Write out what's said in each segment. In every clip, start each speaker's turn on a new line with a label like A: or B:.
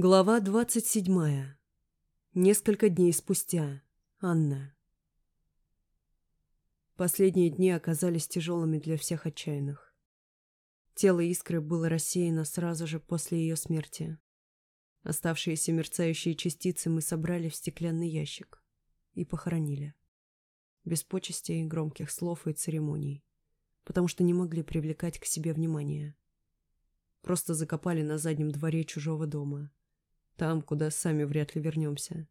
A: Глава двадцать седьмая. Несколько дней спустя. Анна. Последние дни оказались тяжелыми для всех отчаянных. Тело Искры было рассеяно сразу же после ее смерти. Оставшиеся мерцающие частицы мы собрали в стеклянный ящик и похоронили. Без почестей, громких слов и церемоний, потому что не могли привлекать к себе внимание. Просто закопали на заднем дворе чужого дома – там, куда сами вряд ли вернемся.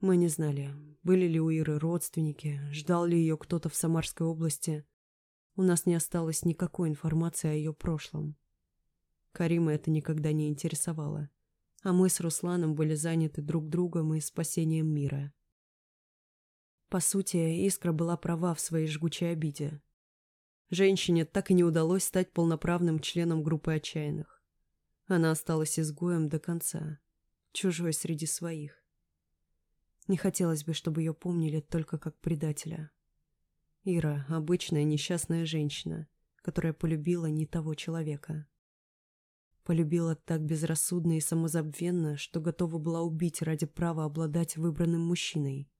A: Мы не знали, были ли у Иры родственники, ждал ли ее кто-то в Самарской области. У нас не осталось никакой информации о ее прошлом. Карима это никогда не интересовало, а мы с Русланом были заняты друг другом и спасением мира. По сути, Искра была права в своей жгучей обиде. Женщине так и не удалось стать полноправным членом группы отчаянных. Она осталась изгоем до конца, чужой среди своих. Не хотелось бы, чтобы ее помнили только как предателя. Ира — обычная несчастная женщина, которая полюбила не того человека. Полюбила так безрассудно и самозабвенно, что готова была убить ради права обладать выбранным мужчиной,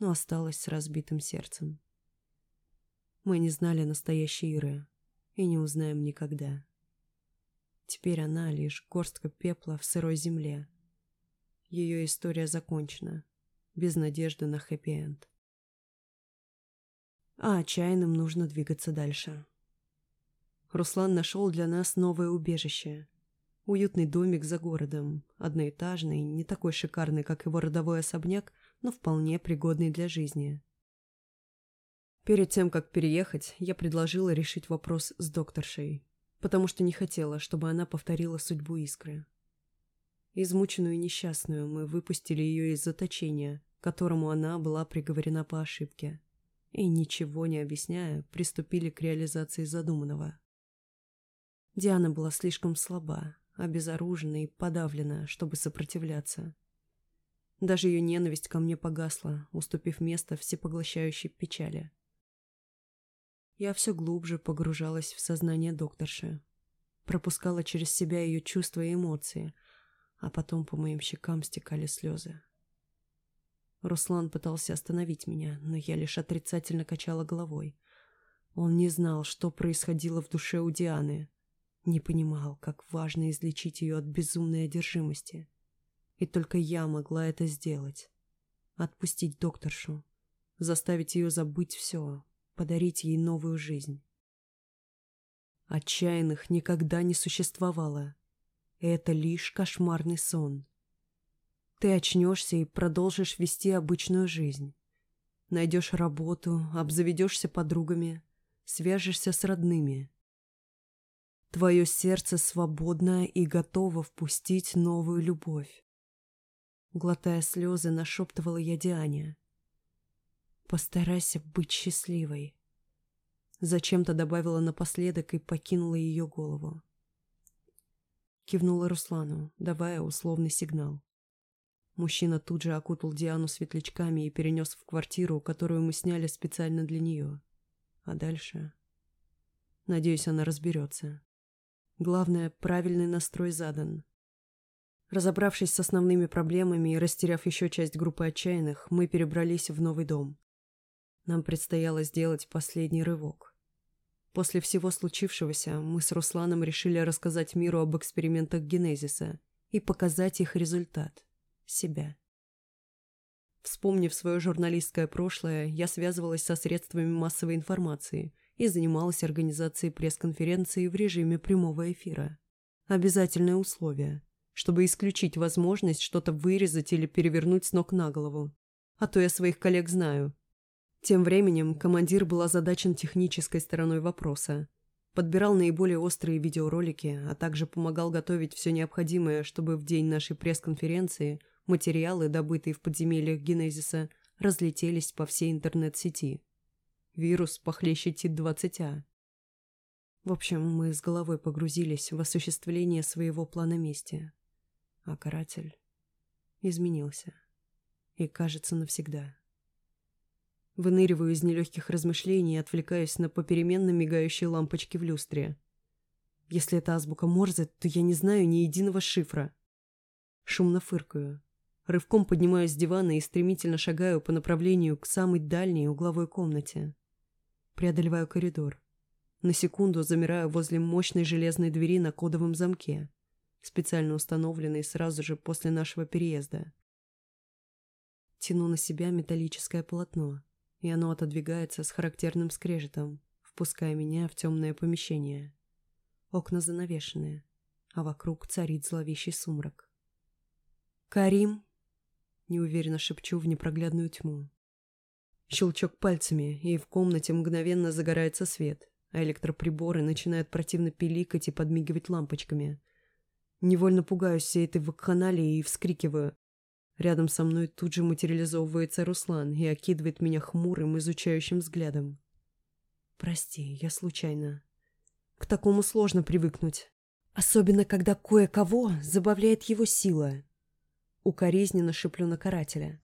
A: но осталась с разбитым сердцем. Мы не знали настоящей Иры и не узнаем никогда. Теперь она лишь горстка пепла в сырой земле. Ее история закончена, без надежды на хэппи-энд. А отчаянным нужно двигаться дальше. Руслан нашел для нас новое убежище. Уютный домик за городом, одноэтажный, не такой шикарный, как его родовой особняк, но вполне пригодный для жизни. Перед тем, как переехать, я предложила решить вопрос с докторшей, потому что не хотела, чтобы она повторила судьбу Искры. Измученную и несчастную мы выпустили ее из заточения, которому она была приговорена по ошибке, и, ничего не объясняя, приступили к реализации задуманного. Диана была слишком слаба, обезоружена и подавлена, чтобы сопротивляться. Даже ее ненависть ко мне погасла, уступив место всепоглощающей печали. Я все глубже погружалась в сознание докторши. Пропускала через себя ее чувства и эмоции, а потом по моим щекам стекали слезы. Руслан пытался остановить меня, но я лишь отрицательно качала головой. Он не знал, что происходило в душе у Дианы. Не понимал, как важно излечить ее от безумной одержимости. И только я могла это сделать. Отпустить докторшу. Заставить ее забыть все, подарить ей новую жизнь. Отчаянных никогда не существовало. Это лишь кошмарный сон. Ты очнешься и продолжишь вести обычную жизнь. Найдешь работу, обзаведешься подругами, свяжешься с родными. Твое сердце свободно и готово впустить новую любовь. Глотая слезы, нашептывала я Диане. Постарайся быть счастливой. Зачем-то добавила напоследок и покинула ее голову. Кивнула Руслану, давая условный сигнал. Мужчина тут же окутал Диану светлячками и перенес в квартиру, которую мы сняли специально для нее. А дальше... Надеюсь, она разберется. Главное, правильный настрой задан. Разобравшись с основными проблемами и растеряв еще часть группы отчаянных, мы перебрались в новый дом. Нам предстояло сделать последний рывок. После всего случившегося мы с Русланом решили рассказать миру об экспериментах Генезиса и показать их результат – себя. Вспомнив свое журналистское прошлое, я связывалась со средствами массовой информации и занималась организацией пресс-конференции в режиме прямого эфира. Обязательное условие, чтобы исключить возможность что-то вырезать или перевернуть с ног на голову. А то я своих коллег знаю. Тем временем командир был озадачен технической стороной вопроса. Подбирал наиболее острые видеоролики, а также помогал готовить все необходимое, чтобы в день нашей пресс-конференции материалы, добытые в подземельях Генезиса, разлетелись по всей интернет-сети. Вирус похлеще ТИТ-20А. В общем, мы с головой погрузились в осуществление своего плана мести. А каратель изменился. И, кажется, навсегда. Выныриваю из нелегких размышлений и отвлекаюсь на попеременно мигающие лампочки в люстре. Если это азбука Морзе, то я не знаю ни единого шифра. Шумно фыркаю. Рывком поднимаюсь с дивана и стремительно шагаю по направлению к самой дальней угловой комнате. Преодолеваю коридор. На секунду замираю возле мощной железной двери на кодовом замке, специально установленной сразу же после нашего переезда. Тяну на себя металлическое полотно, и оно отодвигается с характерным скрежетом, впуская меня в темное помещение. Окна занавешены, а вокруг царит зловещий сумрак. «Карим!» — неуверенно шепчу в непроглядную тьму. Щелчок пальцами, и в комнате мгновенно загорается свет, а электроприборы начинают противно пиликать и подмигивать лампочками. Невольно пугаюсь всей этой вакханалии и вскрикиваю. Рядом со мной тут же материализовывается Руслан и окидывает меня хмурым, изучающим взглядом. «Прости, я случайно. К такому сложно привыкнуть. Особенно, когда кое-кого забавляет его сила». Укоризненно шиплю на карателя.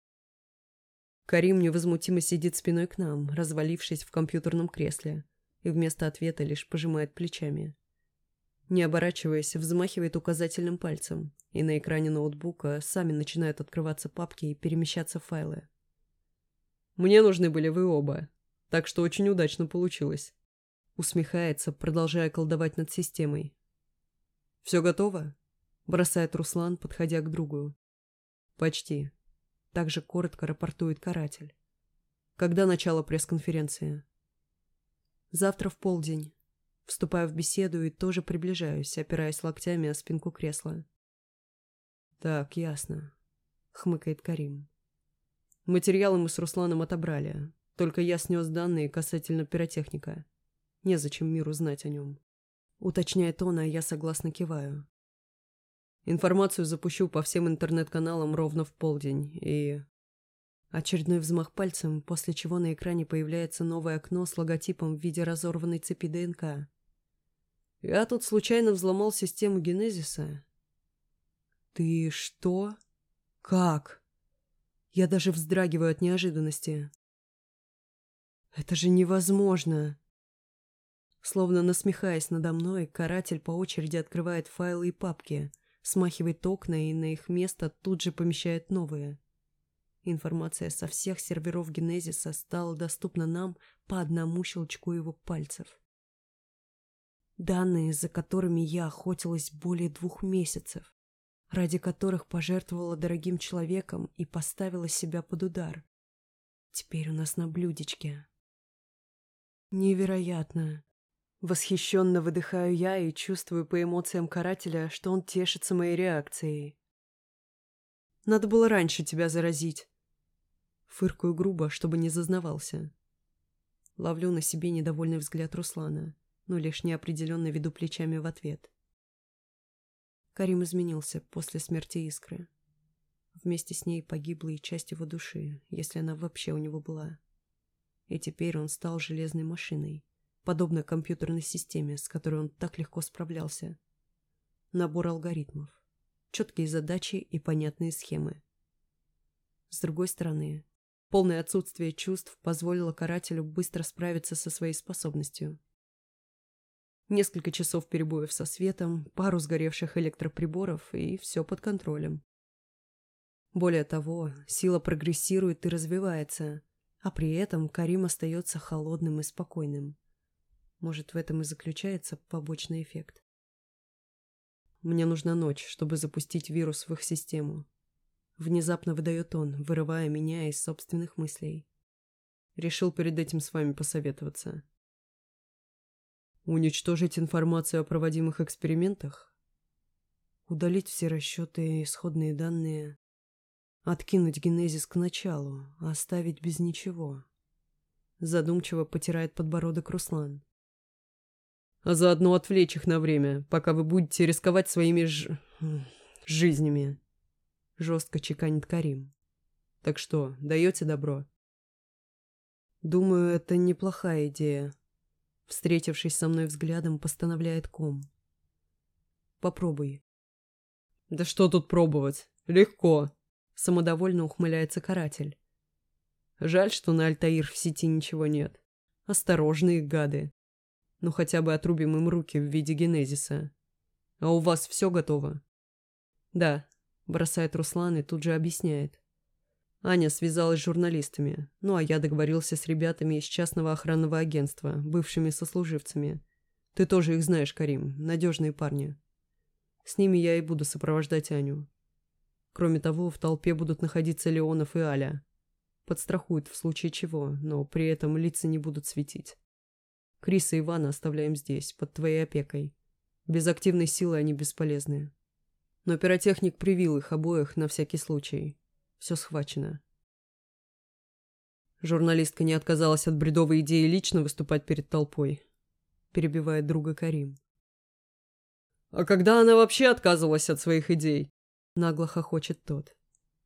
A: Карим невозмутимо сидит спиной к нам, развалившись в компьютерном кресле, и вместо ответа лишь пожимает плечами. Не оборачиваясь, взмахивает указательным пальцем, и на экране ноутбука сами начинают открываться папки и перемещаться файлы. «Мне нужны были вы оба, так что очень удачно получилось», усмехается, продолжая колдовать над системой. «Все готово?» бросает Руслан, подходя к другу. «Почти», также коротко рапортует каратель. Когда начало пресс-конференции? Завтра в полдень. Вступаю в беседу и тоже приближаюсь, опираясь локтями о спинку кресла. Так, ясно. Хмыкает Карим. Материалы мы с Русланом отобрали. Только я снес данные касательно пиротехника. Незачем миру знать о нем. Уточняет он, а я согласно киваю. Информацию запущу по всем интернет-каналам ровно в полдень, и... Очередной взмах пальцем, после чего на экране появляется новое окно с логотипом в виде разорванной цепи ДНК. Я тут случайно взломал систему генезиса. Ты что? Как? Я даже вздрагиваю от неожиданности. Это же невозможно. Словно насмехаясь надо мной, каратель по очереди открывает файлы и папки — смахивает окна и на их место тут же помещает новые. Информация со всех серверов Генезиса стала доступна нам по одному щелчку его пальцев. Данные, за которыми я охотилась более двух месяцев, ради которых пожертвовала дорогим человеком и поставила себя под удар. Теперь у нас на блюдечке. Невероятно. Восхищенно выдыхаю я и чувствую по эмоциям карателя, что он тешится моей реакцией. Надо было раньше тебя заразить. Фыркаю грубо, чтобы не зазнавался. Ловлю на себе недовольный взгляд Руслана, но лишь неопределенно веду плечами в ответ. Карим изменился после смерти Искры. Вместе с ней погибла и часть его души, если она вообще у него была. И теперь он стал железной машиной, подобно компьютерной системе, с которой он так легко справлялся. Набор алгоритмов, четкие задачи и понятные схемы. С другой стороны, полное отсутствие чувств позволило карателю быстро справиться со своей способностью. Несколько часов перебоев со светом, пару сгоревших электроприборов и все под контролем. Более того, сила прогрессирует и развивается, а при этом Карим остается холодным и спокойным. Может, в этом и заключается побочный эффект. Мне нужна ночь, чтобы запустить вирус в их систему. Внезапно выдает он, вырывая меня из собственных мыслей. Решил перед этим с вами посоветоваться. Уничтожить информацию о проводимых экспериментах? Удалить все расчеты и исходные данные? Откинуть генезис к началу, оставить без ничего? Задумчиво потирает подбородок Руслан а заодно отвлечь их на время, пока вы будете рисковать своими ж... жизнями. Жестко чеканит Карим. Так что, даете добро? Думаю, это неплохая идея. Встретившись со мной взглядом, постановляет ком. Попробуй. Да что тут пробовать? Легко. Самодовольно ухмыляется каратель. Жаль, что на Альтаир в сети ничего нет. Осторожные гады. Ну хотя бы отрубим им руки в виде генезиса. А у вас все готово? Да. Бросает Руслан и тут же объясняет. Аня связалась с журналистами, ну а я договорился с ребятами из частного охранного агентства, бывшими сослуживцами. Ты тоже их знаешь, Карим, надежные парни. С ними я и буду сопровождать Аню. Кроме того, в толпе будут находиться Леонов и Аля. Подстрахуют в случае чего, но при этом лица не будут светить. Криса и Ивана оставляем здесь, под твоей опекой. Без активной силы они бесполезны. Но пиротехник привил их обоих на всякий случай. Все схвачено. Журналистка не отказалась от бредовой идеи лично выступать перед толпой. Перебивает друга Карим. «А когда она вообще отказывалась от своих идей?» Нагло хохочет тот.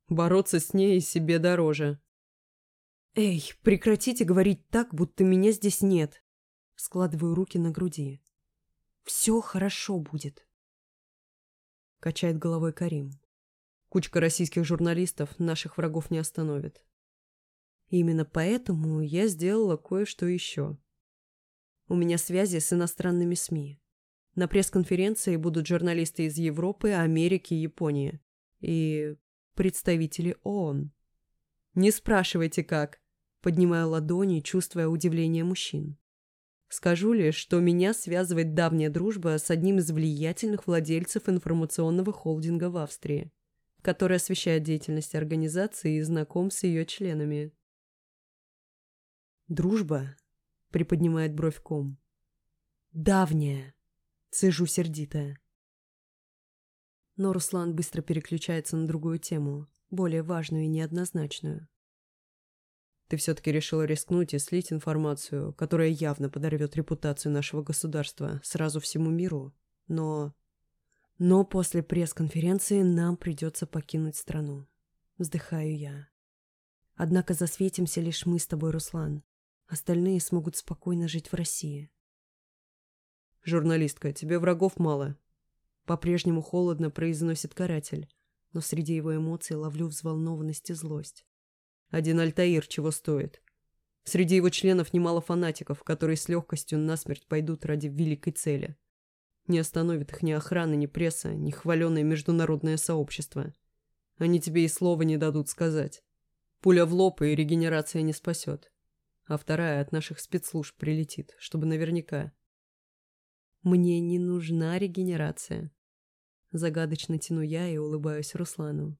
A: «Бороться с ней и себе дороже». «Эй, прекратите говорить так, будто меня здесь нет!» Складываю руки на груди. «Все хорошо будет!» Качает головой Карим. Кучка российских журналистов наших врагов не остановит. именно поэтому я сделала кое-что еще. У меня связи с иностранными СМИ. На пресс-конференции будут журналисты из Европы, Америки, Японии. И представители ООН. Не спрашивайте, как. Поднимаю ладони, чувствуя удивление мужчин. Скажу лишь, что меня связывает давняя дружба с одним из влиятельных владельцев информационного холдинга в Австрии который освещает деятельность организации и знаком с ее членами. «Дружба?» — приподнимает бровь ком. «Давняя!» — цежу сердитая. Но Руслан быстро переключается на другую тему, более важную и неоднозначную. Ты все-таки решила рискнуть и слить информацию, которая явно подорвет репутацию нашего государства сразу всему миру. Но но после пресс-конференции нам придется покинуть страну. Вздыхаю я. Однако засветимся лишь мы с тобой, Руслан. Остальные смогут спокойно жить в России. «Журналистка, тебе врагов мало», — по-прежнему холодно произносит каратель, но среди его эмоций ловлю взволнованность и злость. Один Альтаир чего стоит. Среди его членов немало фанатиков, которые с легкостью насмерть пойдут ради великой цели — не остановит их ни охрана, ни пресса, ни хваленое международное сообщество. Они тебе и слова не дадут сказать. Пуля в лоб и регенерация не спасет. А вторая от наших спецслужб прилетит, чтобы наверняка. Мне не нужна регенерация. Загадочно тяну я и улыбаюсь Руслану.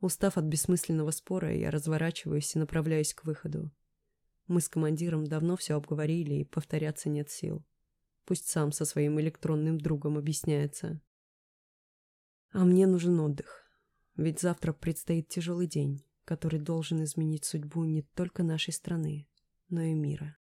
A: Устав от бессмысленного спора, я разворачиваюсь и направляюсь к выходу. Мы с командиром давно все обговорили, и повторяться нет сил. Пусть сам со своим электронным другом объясняется. А мне нужен отдых. Ведь завтра предстоит тяжелый день, который должен изменить судьбу не только нашей страны, но и мира.